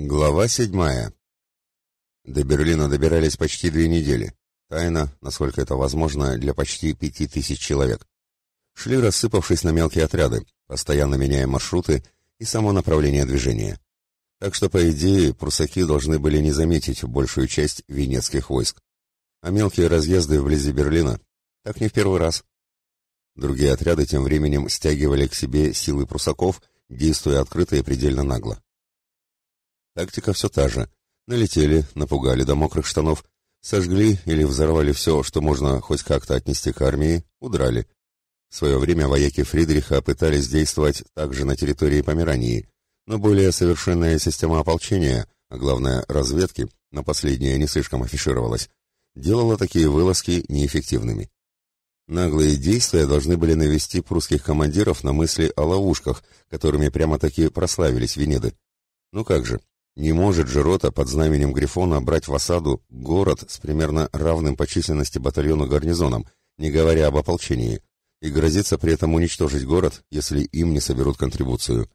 Глава седьмая. До Берлина добирались почти две недели. Тайно, насколько это возможно, для почти пяти тысяч человек. Шли, рассыпавшись на мелкие отряды, постоянно меняя маршруты и само направление движения. Так что, по идее, прусаки должны были не заметить большую часть венецких войск. А мелкие разъезды вблизи Берлина — так не в первый раз. Другие отряды тем временем стягивали к себе силы прусаков, действуя открыто и предельно нагло. Тактика все та же. Налетели, напугали до мокрых штанов, сожгли или взорвали все, что можно хоть как-то отнести к армии, удрали. В свое время вояки Фридриха пытались действовать также на территории Померании, но более совершенная система ополчения, а главное разведки, на последнее не слишком афишировалась, делала такие вылазки неэффективными. Наглые действия должны были навести прусских командиров на мысли о ловушках, которыми прямо-таки прославились Венеды. Ну как же, не может же рота под знаменем Грифона брать в осаду город с примерно равным по численности батальону гарнизоном, не говоря об ополчении, и грозится при этом уничтожить город, если им не соберут контрибуцию.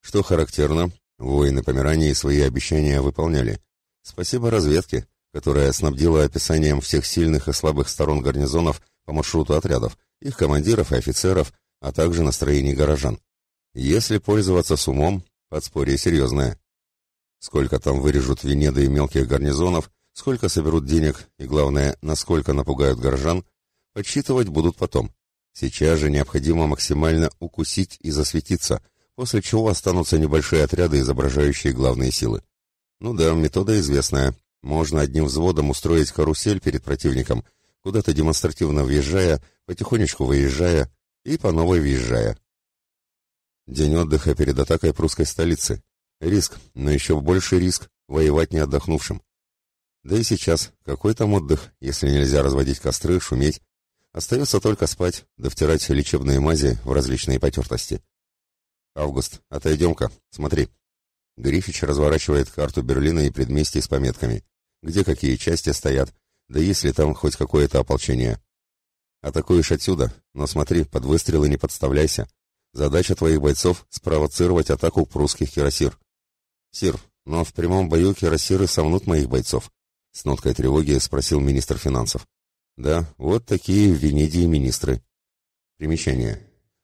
Что характерно, воины Померании свои обещания выполняли. Спасибо разведке, которая снабдила описанием всех сильных и слабых сторон гарнизонов по маршруту отрядов, их командиров и офицеров, а также настроений горожан. Если пользоваться с умом, подспорье серьезное. Сколько там вырежут Венеды и мелких гарнизонов, сколько соберут денег и, главное, насколько напугают горожан, подсчитывать будут потом. Сейчас же необходимо максимально укусить и засветиться, после чего останутся небольшие отряды, изображающие главные силы. Ну да, метода известная. Можно одним взводом устроить карусель перед противником, куда-то демонстративно въезжая, потихонечку выезжая и по новой въезжая. День отдыха перед атакой прусской столицы. Риск, но еще больше риск воевать не отдохнувшим. Да и сейчас, какой там отдых, если нельзя разводить костры, шуметь? Остается только спать, да втирать лечебные мази в различные потертости. Август, отойдем-ка, смотри. Грифич разворачивает карту Берлина и предместий с пометками. Где какие части стоят, да есть ли там хоть какое-то ополчение. Атакуешь отсюда, но смотри, под выстрелы не подставляйся. Задача твоих бойцов — спровоцировать атаку прусских кирасир. «Сир, но в прямом бою кирасиры сомнут моих бойцов?» — с ноткой тревоги спросил министр финансов. «Да, вот такие в Венедии министры». Примечание.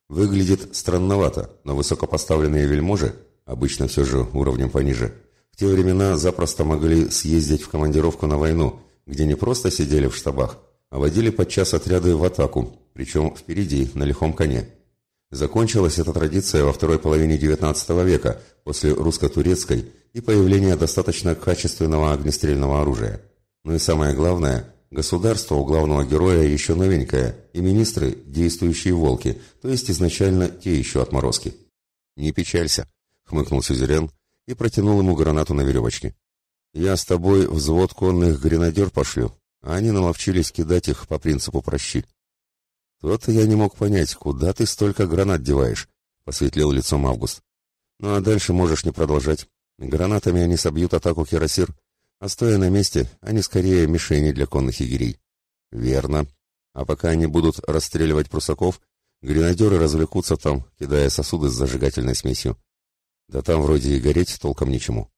Выглядит странновато, но высокопоставленные вельможи, обычно все же уровнем пониже, в те времена запросто могли съездить в командировку на войну, где не просто сидели в штабах, а водили подчас отряды в атаку, причем впереди, на лихом коне. Закончилась эта традиция во второй половине XIX века, после русско-турецкой и появления достаточно качественного огнестрельного оружия. Ну и самое главное, государство у главного героя еще новенькое, и министры – действующие волки, то есть изначально те еще отморозки. «Не печалься», – хмыкнул Сюзерен и протянул ему гранату на веревочке. «Я с тобой взвод конных гренадер пошлю, а они наловчились кидать их по принципу «прощи». «То-то я не мог понять, куда ты столько гранат деваешь?» — посветлел лицом Август. «Ну а дальше можешь не продолжать. Гранатами они собьют атаку Кирасир, а стоя на месте, они скорее мишени для конных егерей». «Верно. А пока они будут расстреливать прусаков, гренадеры развлекутся там, кидая сосуды с зажигательной смесью. Да там вроде и гореть толком ничему.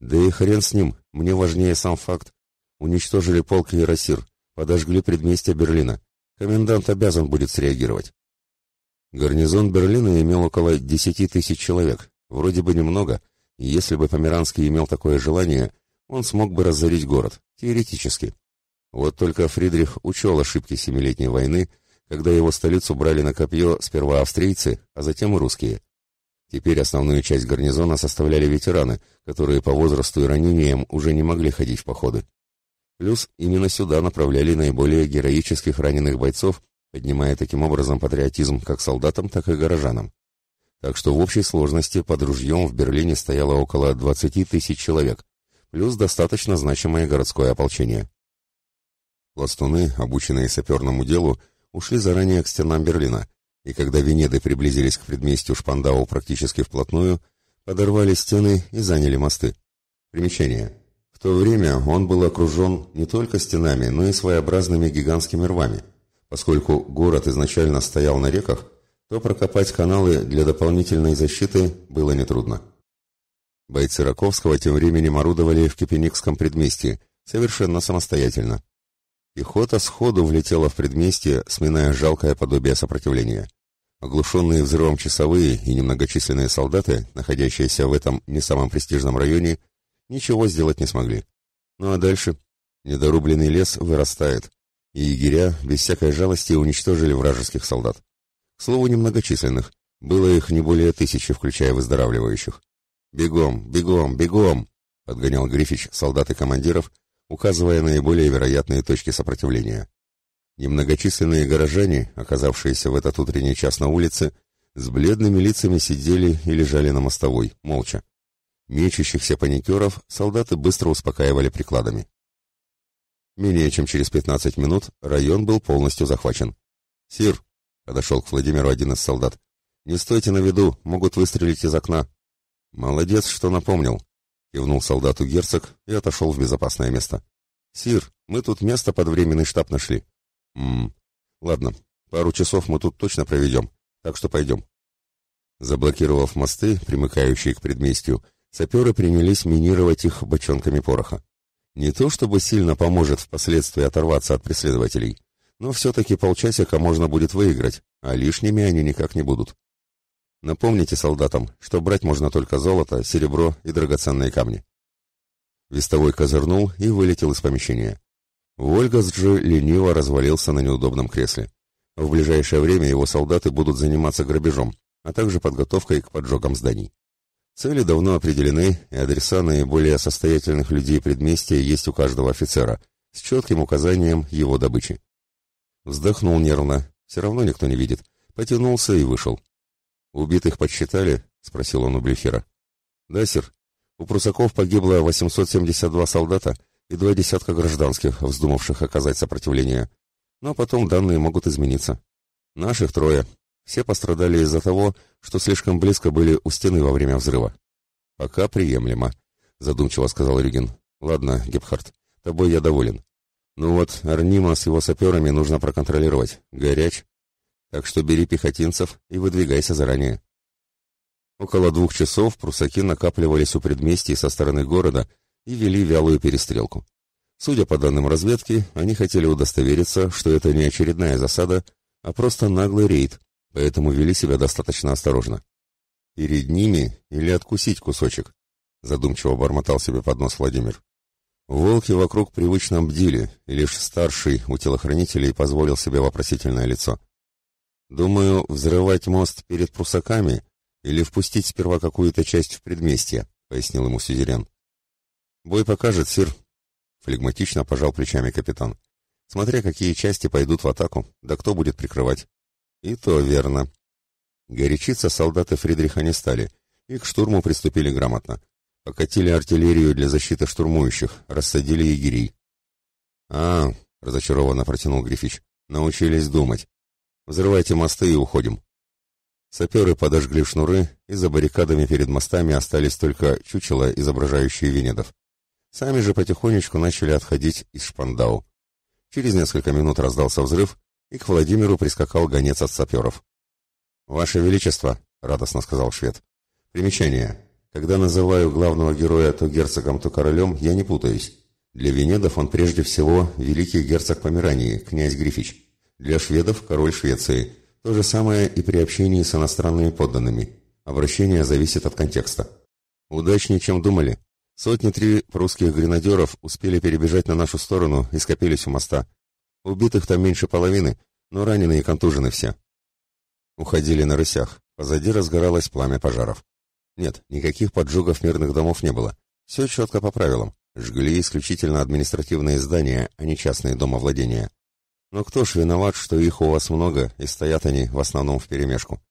Да и хрен с ним, мне важнее сам факт. Уничтожили полк Кирасир, подожгли предместье Берлина». Комендант обязан будет среагировать. Гарнизон Берлина имел около десяти тысяч человек. Вроде бы немного, и если бы Померанский имел такое желание, он смог бы разорить город, теоретически. Вот только Фридрих учел ошибки Семилетней войны, когда его столицу брали на копье сперва австрийцы, а затем и русские. Теперь основную часть гарнизона составляли ветераны, которые по возрасту и ранениям уже не могли ходить в походы. Плюс именно сюда направляли наиболее героических раненых бойцов, поднимая таким образом патриотизм как солдатам, так и горожанам. Так что в общей сложности под ружьем в Берлине стояло около 20 тысяч человек, плюс достаточно значимое городское ополчение. Пластуны, обученные саперному делу, ушли заранее к стенам Берлина, и когда Венеды приблизились к предместью Шпандау практически вплотную, подорвали стены и заняли мосты. Примечание. В то время он был окружен не только стенами, но и своеобразными гигантскими рвами. Поскольку город изначально стоял на реках, то прокопать каналы для дополнительной защиты было нетрудно. Бойцы Раковского тем временем орудовали в Кипеникском предместье, совершенно самостоятельно. Пехота сходу влетела в предместье, сминая жалкое подобие сопротивления. Оглушенные взрывом часовые и немногочисленные солдаты, находящиеся в этом не самом престижном районе, ничего сделать не смогли. Ну а дальше? Недорубленный лес вырастает, и егеря без всякой жалости уничтожили вражеских солдат. К слову, немногочисленных. Было их не более тысячи, включая выздоравливающих. «Бегом, бегом, бегом!» — подгонял Грифич солдат и командиров, указывая наиболее вероятные точки сопротивления. Немногочисленные горожане, оказавшиеся в этот утренний час на улице, с бледными лицами сидели и лежали на мостовой, молча. Мечущихся паникеров солдаты быстро успокаивали прикладами. Менее чем через пятнадцать минут район был полностью захвачен. «Сир!» — подошел к Владимиру один из солдат. «Не стойте на виду, могут выстрелить из окна». «Молодец, что напомнил», — кивнул солдату герцог и отошел в безопасное место. «Сир, мы тут место под временный штаб нашли». «Ммм, ладно, пару часов мы тут точно проведем, так что пойдем». Заблокировав мосты, примыкающие к предместью, саперы принялись минировать их бочонками пороха. Не то чтобы сильно поможет впоследствии оторваться от преследователей, но все-таки полчасика можно будет выиграть, а лишними они никак не будут. Напомните солдатам, что брать можно только золото, серебро и драгоценные камни. Вестовой козырнул и вылетел из помещения. Вольгас же лениво развалился на неудобном кресле. В ближайшее время его солдаты будут заниматься грабежом, а также подготовкой к поджогам зданий. Цели давно определены, и адреса наиболее состоятельных людей предместья есть у каждого офицера, с четким указанием его добычи. Вздохнул нервно, все равно никто не видит, потянулся и вышел. «Убитых подсчитали?» — спросил он у Блюхера. «Да, сир. У прусаков погибло 872 солдата и два десятка гражданских, вздумавших оказать сопротивление. Но потом данные могут измениться. Наших трое. Все пострадали из-за того, что слишком близко были у стены во время взрыва. Пока приемлемо», — задумчиво сказал Рюген. «Ладно, Гепхард, тобой я доволен. Ну вот, Арнима с его саперами нужно проконтролировать. Горяч, так что бери пехотинцев и выдвигайся заранее. Около двух часов прусаки накапливались у предместий со стороны города и вели вялую перестрелку. Судя по данным разведки, они хотели удостовериться, что это не очередная засада, а просто наглый рейд, поэтому вели себя достаточно осторожно. «Перед ними или откусить кусочек?» — задумчиво бормотал себе под нос Владимир. Волки вокруг привычно бдили, и лишь старший у телохранителей позволил себе вопросительное лицо. Думаю, взрывать мост перед прусаками или впустить сперва какую-то часть в предместье, пояснил ему сюзерен. Бой покажет, сир. Флегматично пожал плечами капитан. Смотря какие части пойдут в атаку, да кто будет прикрывать. И то верно. Горячиться солдаты Фридриха не стали, и к штурму приступили грамотно. Покатили артиллерию для защиты штурмующих, рассадили егерей. «А, — разочарованно протянул Грифич, — научились думать. Взрывайте мосты и уходим. Саперы подожгли шнуры, и за баррикадами перед мостами остались только чучела, изображающие венедов. Сами же потихонечку начали отходить из шпандау. Через несколько минут раздался взрыв, и к Владимиру прискакал гонец от саперов. «Ваше Величество», — радостно сказал швед, — «примечание. Когда называю главного героя то герцогом, то королем, я не путаюсь. Для венедов он прежде всего великий герцог Померании, князь Грифич. Для шведов – король Швеции. То же самое и при общении с иностранными подданными. Обращение зависит от контекста. Удачнее, чем думали. Сотни-три прусских гренадеров успели перебежать на нашу сторону и скопились у моста. Убитых там меньше половины, но раненые и контужены все. Уходили на рысях. Позади разгоралось пламя пожаров. Нет, никаких поджогов мирных домов не было. Все четко по правилам. Жгли исключительно административные здания, а не частные домовладения. Но кто ж виноват, что их у вас много, и стоят они в основном вперемешку?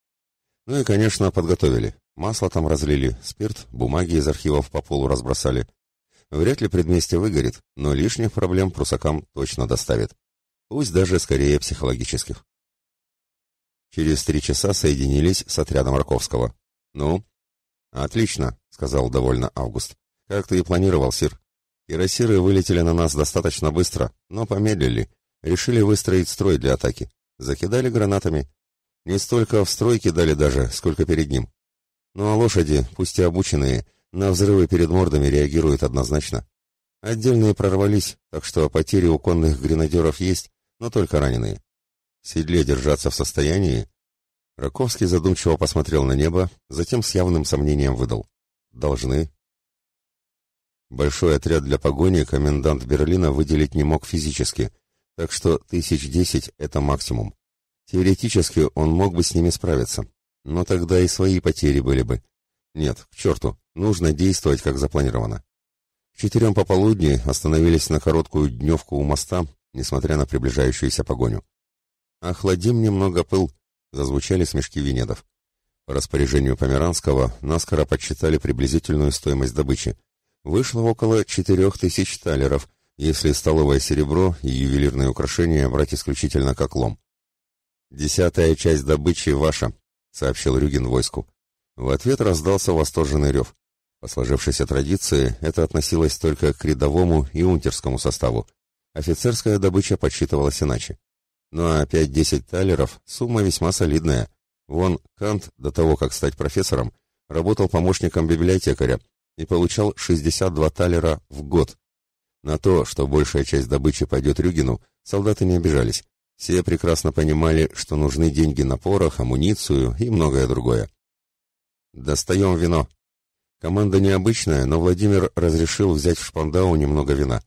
Ну и, конечно, подготовили. Масло там разлили, спирт, бумаги из архивов по полу разбросали. Вряд ли предместье выгорит, но лишних проблем прусакам точно доставит. Пусть даже скорее психологических. Через три часа соединились с отрядом Раковского. «Ну?» «Отлично», — сказал довольно Август. «Как ты и планировал, Сир. Кирасиры вылетели на нас достаточно быстро, но помедлили, решили выстроить строй для атаки. Закидали гранатами. Не столько в строй кидали даже, сколько перед ним. Ну а лошади, пусть и обученные, на взрывы перед мордами реагируют однозначно. Отдельные прорвались, так что потери у конных гренадеров есть, но только раненые. В седле держаться в состоянии? Раковский задумчиво посмотрел на небо, затем с явным сомнением выдал. Должны. Большой отряд для погони комендант Берлина выделить не мог физически, так что тысяч десять — это максимум. Теоретически он мог бы с ними справиться, но тогда и свои потери были бы. Нет, к черту, нужно действовать как запланировано. К четырем пополудни остановились на короткую дневку у моста, несмотря на приближающуюся погоню. «Охладим немного пыл», — зазвучали смешки Венедов. По распоряжению Померанского наскоро подсчитали приблизительную стоимость добычи. Вышло около четырех тысяч талеров, если столовое серебро и ювелирные украшения брать исключительно как лом. «Десятая часть добычи ваша», — сообщил Рюгин войску. В ответ раздался восторженный рев. По сложившейся традиции, это относилось только к рядовому и унтерскому составу. Офицерская добыча подсчитывалась иначе. Ну а 5-10 талеров – сумма весьма солидная. Вон Кант, до того, как стать профессором, работал помощником библиотекаря и получал 62 талера в год. На то, что большая часть добычи пойдет Рюгину, солдаты не обижались. Все прекрасно понимали, что нужны деньги на порох, амуницию и многое другое. «Достаем вино», Команда необычная, но Владимир разрешил взять в Шпандау немного вина.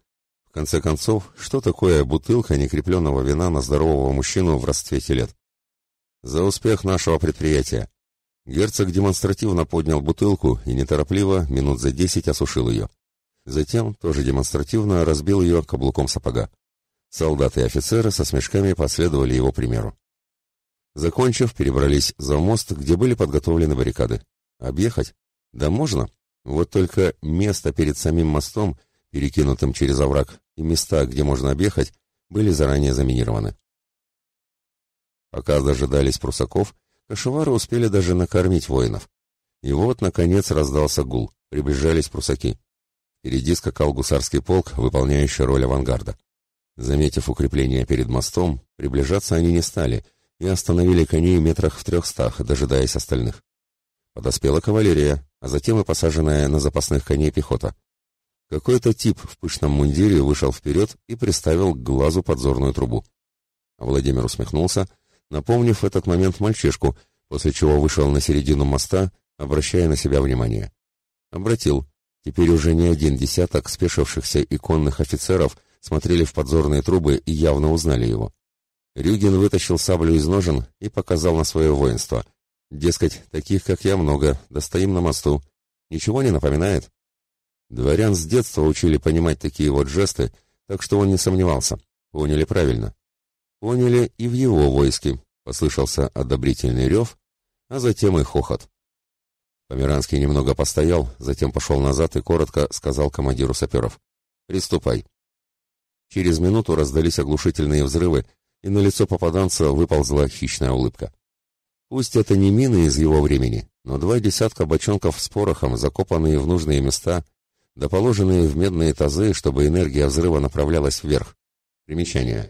Конце концов, что такое бутылка некрепленного вина на здорового мужчину в расцвете лет? За успех нашего предприятия. Герцог демонстративно поднял бутылку и неторопливо, минут за десять, осушил ее. Затем, тоже демонстративно, разбил ее каблуком сапога. Солдаты и офицеры со смешками последовали его примеру. Закончив, перебрались за мост, где были подготовлены баррикады. Объехать? Да можно. Вот только место перед самим мостом, перекинутым через овраг, и места, где можно объехать, были заранее заминированы. Пока дожидались прусаков, кашевары успели даже накормить воинов. И вот, наконец, раздался гул. Приближались прусаки. Впереди скакал гусарский полк, выполняющий роль авангарда. Заметив укрепление перед мостом, приближаться они не стали и остановили коней метрах в трехстах, дожидаясь остальных. Подоспела кавалерия, а затем и посаженная на запасных коней пехота. Какой-то тип в пышном мундире вышел вперед и приставил к глазу подзорную трубу. Владимир усмехнулся, напомнив этот момент мальчишку, после чего вышел на середину моста, обращая на себя внимание. Обратил. Теперь уже не один десяток спешившихся иконных офицеров смотрели в подзорные трубы и явно узнали его. Рюгин вытащил саблю из ножен и показал на свое воинство — Дескать, таких, как я, много, достоим на мосту. Ничего не напоминает? Дворян с детства учили понимать такие вот жесты, так что он не сомневался. Поняли правильно. Поняли и в его войске. Послышался одобрительный рев, а затем и хохот. Померанский немного постоял, затем пошел назад и коротко сказал командиру саперов. «Приступай». Через минуту раздались оглушительные взрывы, и на лицо попаданца выползла хищная улыбка. Пусть это не мины из его времени, но два десятка бочонков с порохом, закопанные в нужные места, да положенные в медные тазы, чтобы энергия взрыва направлялась вверх. Примечание.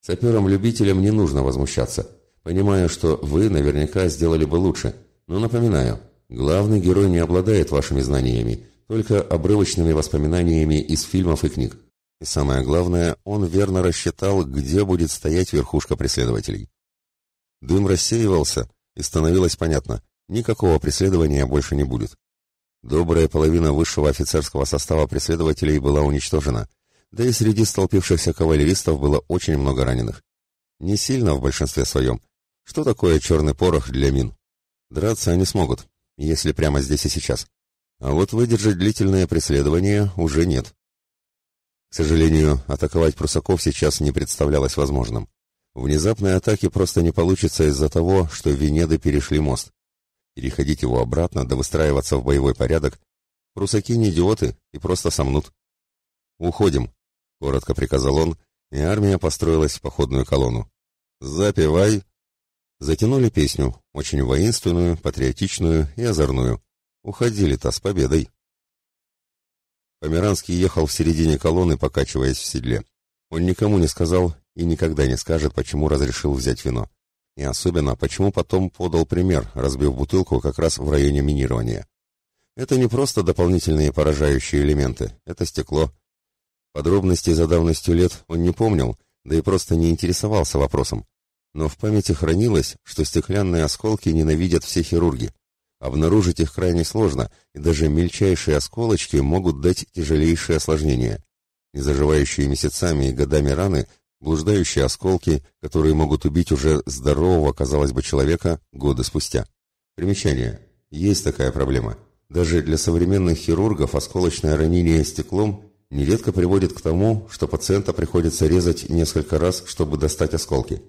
Саперам-любителям не нужно возмущаться. Понимаю, что вы наверняка сделали бы лучше, но напоминаю, главный герой не обладает вашими знаниями, только обрывочными воспоминаниями из фильмов и книг. И самое главное, он верно рассчитал, где будет стоять верхушка преследователей. Дым рассеивался, и становилось понятно, никакого преследования больше не будет. Добрая половина высшего офицерского состава преследователей была уничтожена, да и среди столпившихся кавалеристов было очень много раненых. Не сильно в большинстве своем. Что такое черный порох для мин? Драться они смогут, если прямо здесь и сейчас. А вот выдержать длительное преследование уже нет. К сожалению, атаковать прусаков сейчас не представлялось возможным. Внезапной атаки просто не получится из-за того, что Венеды перешли мост. Переходить его обратно, да выстраиваться в боевой порядок, прусаки не идиоты и просто сомнут. «Уходим», — коротко приказал он, и армия построилась в походную колонну. «Запевай!» Затянули песню, очень воинственную, патриотичную и озорную. Уходили-то с победой. Померанский ехал в середине колонны, покачиваясь в седле. Он никому не сказал и никогда не скажет, почему разрешил взять вино. И особенно, почему потом подал пример, разбив бутылку как раз в районе минирования. Это не просто дополнительные поражающие элементы, это стекло. Подробностей за давностью лет он не помнил, да и просто не интересовался вопросом. Но в памяти хранилось, что стеклянные осколки ненавидят все хирурги. Обнаружить их крайне сложно, и даже мельчайшие осколочки могут дать тяжелейшие осложнения. Незаживающие месяцами и годами раны, блуждающие осколки, которые могут убить уже здорового, казалось бы, человека годы спустя. Примечание. Есть такая проблема. Даже для современных хирургов осколочное ранение стеклом нередко приводит к тому, что пациента приходится резать несколько раз, чтобы достать осколки.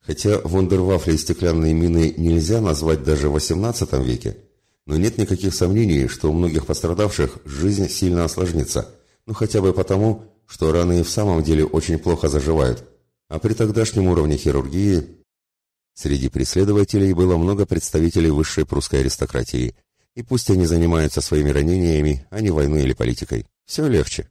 Хотя вундервафли и стеклянные мины нельзя назвать даже в XVIII веке, но нет никаких сомнений, что у многих пострадавших жизнь сильно осложнится, ну хотя бы потому, что раны и в самом деле очень плохо заживают, а при тогдашнем уровне хирургии среди преследователей было много представителей высшей прусской аристократии, и пусть они занимаются своими ранениями, а не войной или политикой. Все легче.